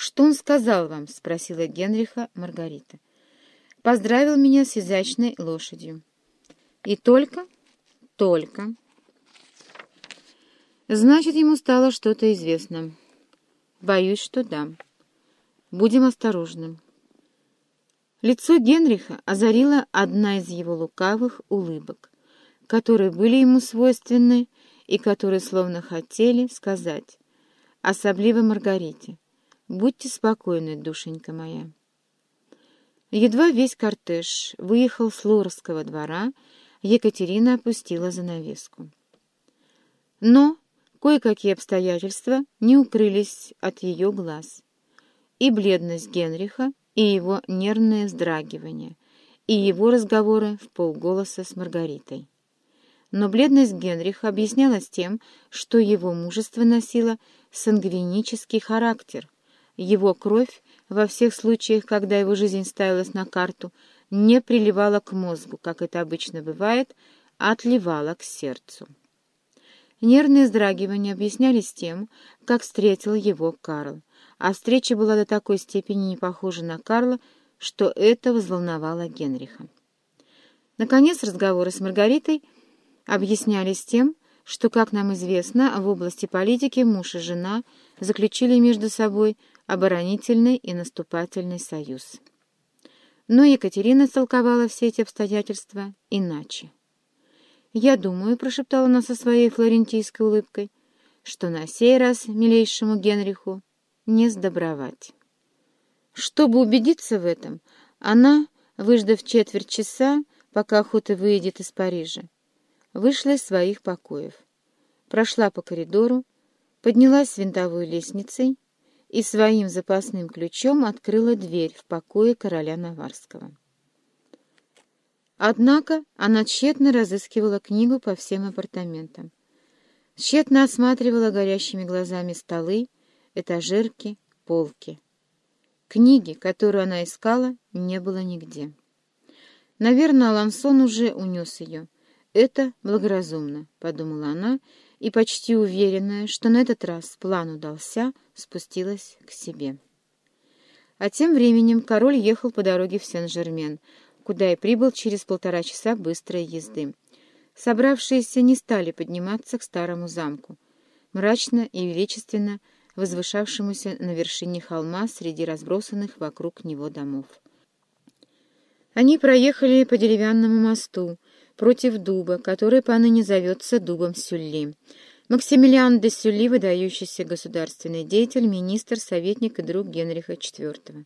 «Что он сказал вам?» — спросила Генриха Маргарита. «Поздравил меня с изящной лошадью». «И только?» «Только». «Значит, ему стало что-то известно». «Боюсь, что да. Будем осторожны». Лицо Генриха озарила одна из его лукавых улыбок, которые были ему свойственны и которые словно хотели сказать, особливо Маргарите, «Будьте спокойны, душенька моя». Едва весь кортеж выехал с Лорского двора, Екатерина опустила занавеску. Но кое-какие обстоятельства не укрылись от ее глаз, и бледность Генриха, и его нервное вздрагивание, и его разговоры в полголоса с Маргаритой. Но бледность Генриха объяснялась тем, что его мужество носило сангвинический характер. Его кровь, во всех случаях, когда его жизнь ставилась на карту, не приливала к мозгу, как это обычно бывает, а отливала к сердцу. Нервные вздрагивания объяснялись тем, как встретил его Карл, а встреча была до такой степени не похожа на Карла, что это взволновало Генриха. Наконец разговоры с Маргаритой объяснялись тем, что, как нам известно, в области политики муж и жена заключили между собой оборонительный и наступательный союз. Но Екатерина толковала все эти обстоятельства иначе. «Я думаю», — прошептала она со своей флорентийской улыбкой, «что на сей раз милейшему Генриху не сдобровать». Чтобы убедиться в этом, она, выждав четверть часа, пока охота выйдет из Парижа, вышла из своих покоев, прошла по коридору, поднялась винтовой лестницей и своим запасным ключом открыла дверь в покое короля Наварского. Однако она тщетно разыскивала книгу по всем апартаментам. Тщетно осматривала горящими глазами столы, этажерки, полки. Книги, которую она искала, не было нигде. Наверное, Алансон уже унес ее. Это благоразумно, — подумала она, и, почти уверенная, что на этот раз план удался, спустилась к себе. А тем временем король ехал по дороге в Сен-Жермен, куда и прибыл через полтора часа быстрой езды. Собравшиеся не стали подниматься к старому замку, мрачно и величественно возвышавшемуся на вершине холма среди разбросанных вокруг него домов. Они проехали по деревянному мосту против дуба, который поныне зовется дубом Сюлли. Максимилиан де Сюлли, выдающийся государственный деятель, министр, советник и друг Генриха IV.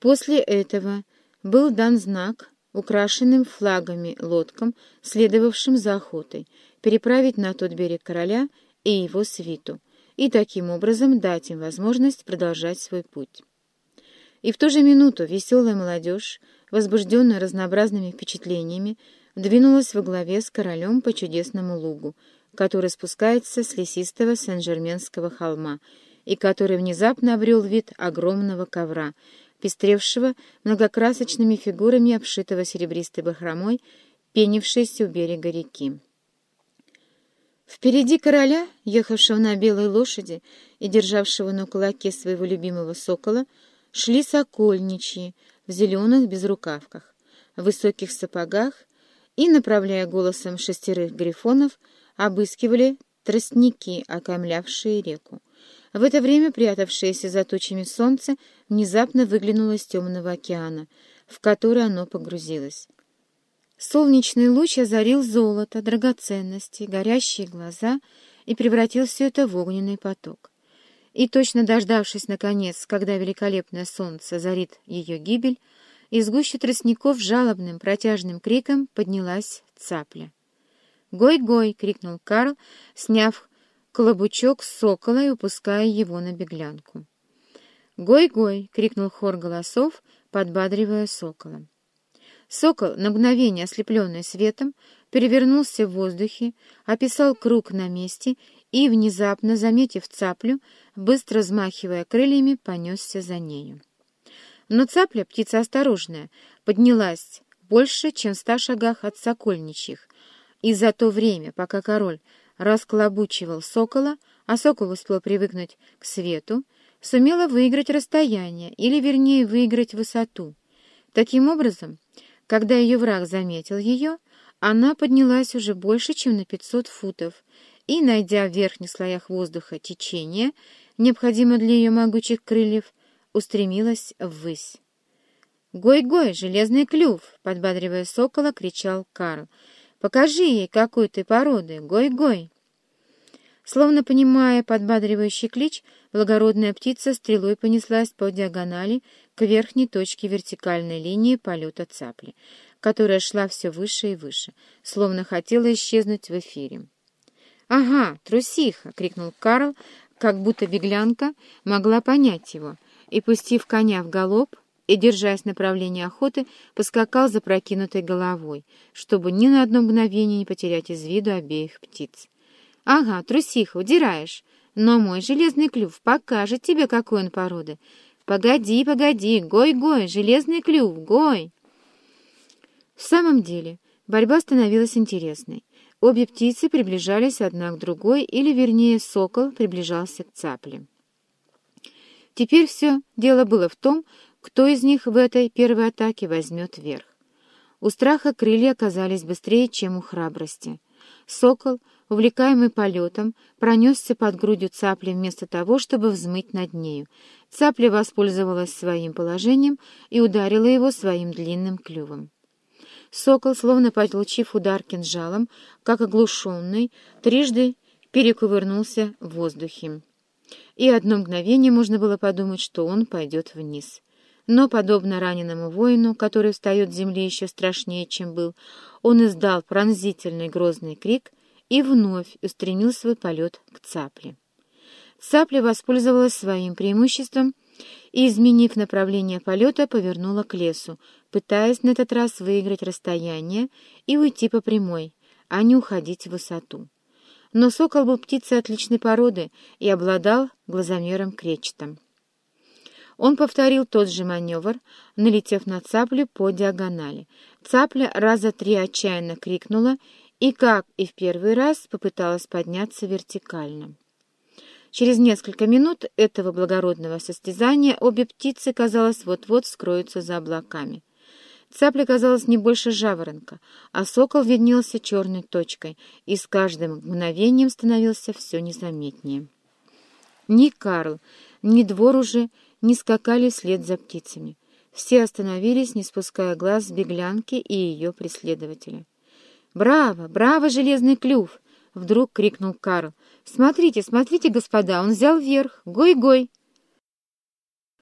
После этого был дан знак украшенным флагами лодкам, следовавшим за охотой, переправить на тот берег короля и его свиту, и таким образом дать им возможность продолжать свой путь. И в ту же минуту веселая молодежь, возбужденная разнообразными впечатлениями, двинулась во главе с королем по чудесному лугу, который спускается с лесистого Сен-Жерменского холма и который внезапно обрел вид огромного ковра — пестревшего многокрасочными фигурами, обшитого серебристой бахромой, пенившейся у берега реки. Впереди короля, ехавшего на белой лошади и державшего на кулаке своего любимого сокола, шли сокольничьи в зеленых безрукавках, в высоких сапогах и, направляя голосом шестерых грифонов, обыскивали тростники, окаймлявшие реку. В это время прятавшееся за тучами солнце внезапно выглянуло из темного океана, в который оно погрузилось. Солнечный луч озарил золото, драгоценности, горящие глаза и превратил все это в огненный поток. И точно дождавшись, наконец, когда великолепное солнце зарит ее гибель, из гущи тростников жалобным протяжным криком поднялась цапля. «Гой-гой!» — крикнул Карл, сняв клобучок сокола и упуская его на беглянку. «Гой-гой!» — крикнул хор голосов, подбадривая сокола. Сокол, на мгновение ослепленный светом, перевернулся в воздухе, описал круг на месте и, внезапно заметив цаплю, быстро взмахивая крыльями, понесся за нею. Но цапля, птица осторожная, поднялась больше, чем в ста шагах от сокольничьих, и за то время, пока король расклобучивал сокола, а сокол успел привыкнуть к свету, сумела выиграть расстояние, или, вернее, выиграть высоту. Таким образом, когда ее враг заметил ее, она поднялась уже больше, чем на 500 футов, и, найдя в верхних слоях воздуха течение, необходимое для ее могучих крыльев, устремилась ввысь. «Гой-гой, железный клюв!» — подбадривая сокола, кричал Карл. «Покажи ей, какой ты породы! Гой-гой!» Словно понимая подбадривающий клич, благородная птица стрелой понеслась по диагонали к верхней точке вертикальной линии полета цапли, которая шла все выше и выше, словно хотела исчезнуть в эфире. «Ага, трусиха!» — крикнул Карл, как будто беглянка могла понять его, и, пустив коня в галоп и, держась направления охоты, поскакал за прокинутой головой, чтобы ни на одно мгновение не потерять из виду обеих птиц. «Ага, трусиха, удираешь. Но мой железный клюв покажет тебе, какой он породы. Погоди, погоди, гой-гой, железный клюв, гой!» В самом деле, борьба становилась интересной. Обе птицы приближались одна к другой, или, вернее, сокол приближался к цапле. Теперь все дело было в том, кто из них в этой первой атаке возьмет верх. У страха крылья оказались быстрее, чем у храбрости. Сокол — увлекаемый полетом, пронесся под грудью цапли вместо того, чтобы взмыть над нею. Цапля воспользовалась своим положением и ударила его своим длинным клювом. Сокол, словно получив удар кинжалом, как оглушенный, трижды перекувырнулся в воздухе. И одно мгновение можно было подумать, что он пойдет вниз. Но, подобно раненому воину, который встает с земли еще страшнее, чем был, он издал пронзительный грозный крик — и вновь устремил свой полет к цапле. Цапля воспользовалась своим преимуществом и, изменив направление полета, повернула к лесу, пытаясь на этот раз выиграть расстояние и уйти по прямой, а не уходить в высоту. Но сокол был птицей отличной породы и обладал глазомером кречетом. Он повторил тот же маневр, налетев на цаплю по диагонали. Цапля раза три отчаянно крикнула и, как и в первый раз, попыталась подняться вертикально. Через несколько минут этого благородного состязания обе птицы, казалось, вот-вот скроются за облаками. Цапля казалась не больше жаворонка, а сокол виднелся черной точкой и с каждым мгновением становился все незаметнее. Ни Карл, ни двор уже не скакали вслед за птицами. Все остановились, не спуская глаз с беглянки и ее преследователя. «Браво! Браво, железный клюв!» — вдруг крикнул Карл. «Смотрите, смотрите, господа, он взял верх! Гой-гой!»